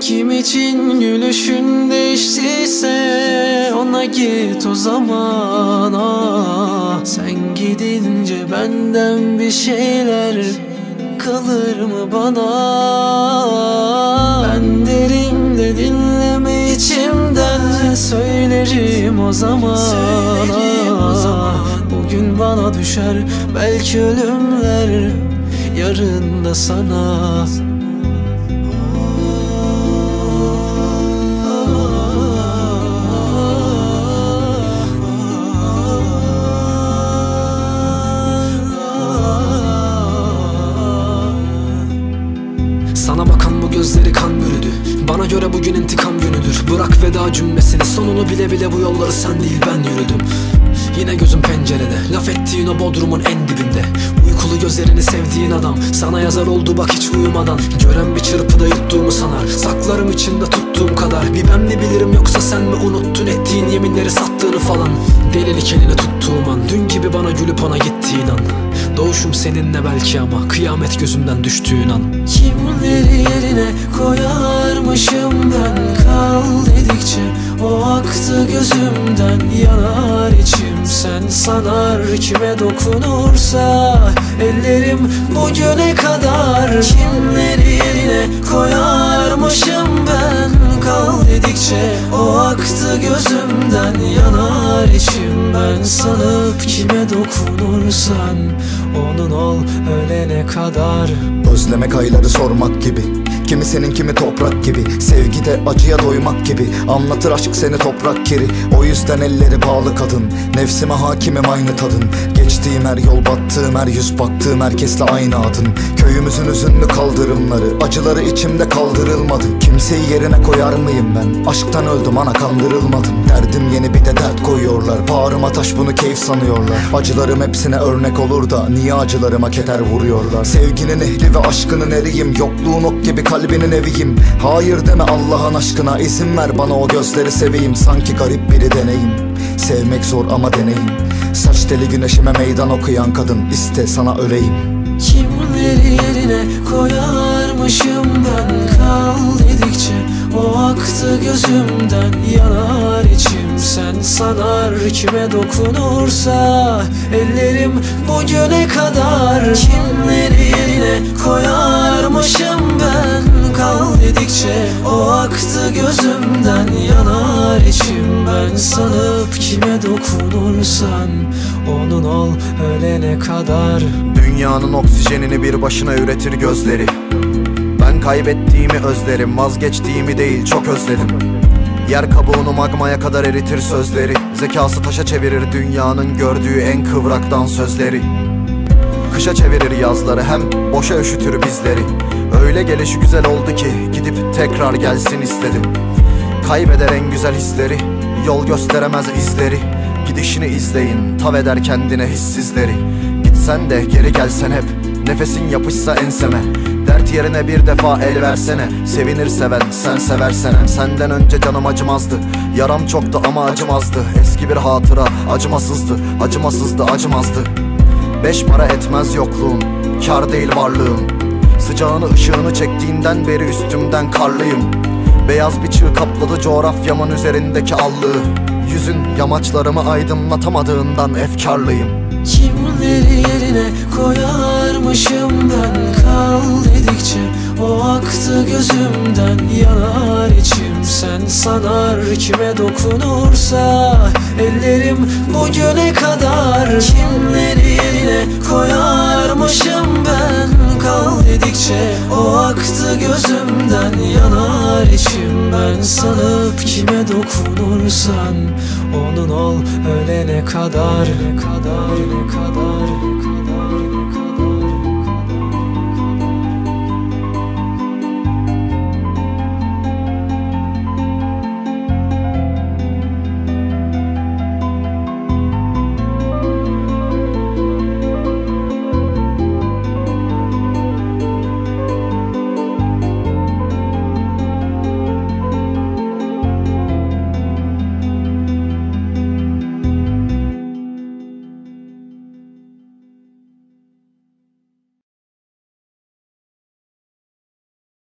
Kim için gülüşün değiştiyse Ona git o zaman ah. Sen gidince benden bir şeyler Kalır mı bana Ben derim de dinleme içimden Söylerim o zaman ah. Bugün bana düşer belki ölümler Yarın da sana göre bugün intikam günüdür. Bırak veda cümlesini sonunu bile bile bu yolları sen değil ben yürüdüm. Yine gözüm pencerede Laf ettiğin o bodrumun en dibinde. Uykulu gözlerini sevdiğin adam Sana yazar oldu bak hiç uyumadan. Gören bir çırpıda yuttuğumu sanar Saklarım içinde tuttuğum kadar. Bir ben mi bilirim yoksa sen mi unuttun Ettiğin yeminleri sattığını falan? Delilik elini tuttuğum an Dün gibi bana gülüp ona gittiğin an. Doğuşum seninle belki ama Kıyamet gözümden düştüğün an. Kimleri yerine koyarmışım ben Kal dedikçe o aktı gözümden Yanar içim. Sen sanar Kime dokunursa ellerim bugüne kadar Kimleri yerine koyarmışım ben. Kal dedikçe o aktı gözümden Yanar içim. Ben sanıp Kime dokunursan onun ol ölene kadar. Özlemek ayları sormak gibi Kimi senin kimi toprak gibi. Sevgide acıya doymak gibi. Anlatır aşk seni toprak kiri. O yüzden elleri bağlı kadın. Nefsime hakimim aynı tadın. Geçtiğim her yol battığım her yüz baktığım herkesle aynı adın. Köyümüzün üzünlü kaldırımları Acıları içimde kaldırılmadı. Kimseyi yerine koyar mıyım ben? Aşktan öldüm ana kandırılmadım. Derdim yeni bir de dert koyuyorlar. Bağrıma taş bunu keyif sanıyorlar. Acılarım hepsine örnek olur da Niye acılarıma keder vuruyorlar? Sevginin ehli ve aşkının eriyim. Yokluğun ok gibi kalbinin eviyim. Hayır deme Allah'ın aşkına. İzin ver bana o gözleri seveyim. Sanki garip biri deneyim. Sevmek zor ama deneyim. Saç teli güneşime meydan okuyan kadın. İste sana öleyim. Kimleri yerine koyarmışım ben? Kal dedikçe o aktı gözümden. Yanar içim. Sen sanar Kime dokunursa. Ellerim bugüne kadar. Kimleri yerine koyarmışım ben. Kal dedikçe o aktı gözümden. Yanar içim ben. Sanıp Kime dokunursan onun ol ölene kadar. Dünyanın oksijenini bir başına üretir gözleri. Ben kaybettiğimi özlerim. Vazgeçtiğimi değil çok özledim. Yer kabuğunu magmaya kadar eritir sözleri. Zekası taşa çevirir dünyanın gördüğü en kıvraktan sözleri Kışa çevirir yazları hem boşa üşütür bizleri. Öyle gelişi güzel oldu ki gidip tekrar gelsin istedim. Kaybeder en güzel hisleri Yol gösteremez izleri. Gidişini izleyin tav eder kendine hissizleri. Gitsen de geri gelsen hep Nefesin yapışsa enseme. Dert yerine bir defa el versene Sevinir seven sen seversen. Senden önce canım acımazdı Yaram çoktu ama acımazdı. Eski bir hatıra acımasızdı Acımasızdı acımazdı Beş para etmez yokluğun Kar değil varlığın Sıcağını ışığını çektiğinden beri üstümden karlıyım. Beyaz bir çığ kapladı coğrafyamın üzerindeki allığı. Yüzün yamaçlarımı aydınlatamadığından efkarlıyım. Kimleri yerine koyarmışım ben? Kal dedikçe o aktı gözümden Yanar içim sen sanar Kime dokunursa ellerim bugüne kadar Kimleri yerine koyarmışım ben? Kal dedikçe o aktı gözümden Yanar içim ben. Sanıp Kime dokunursan onun ol ölene kadar Ne kadar ne kadar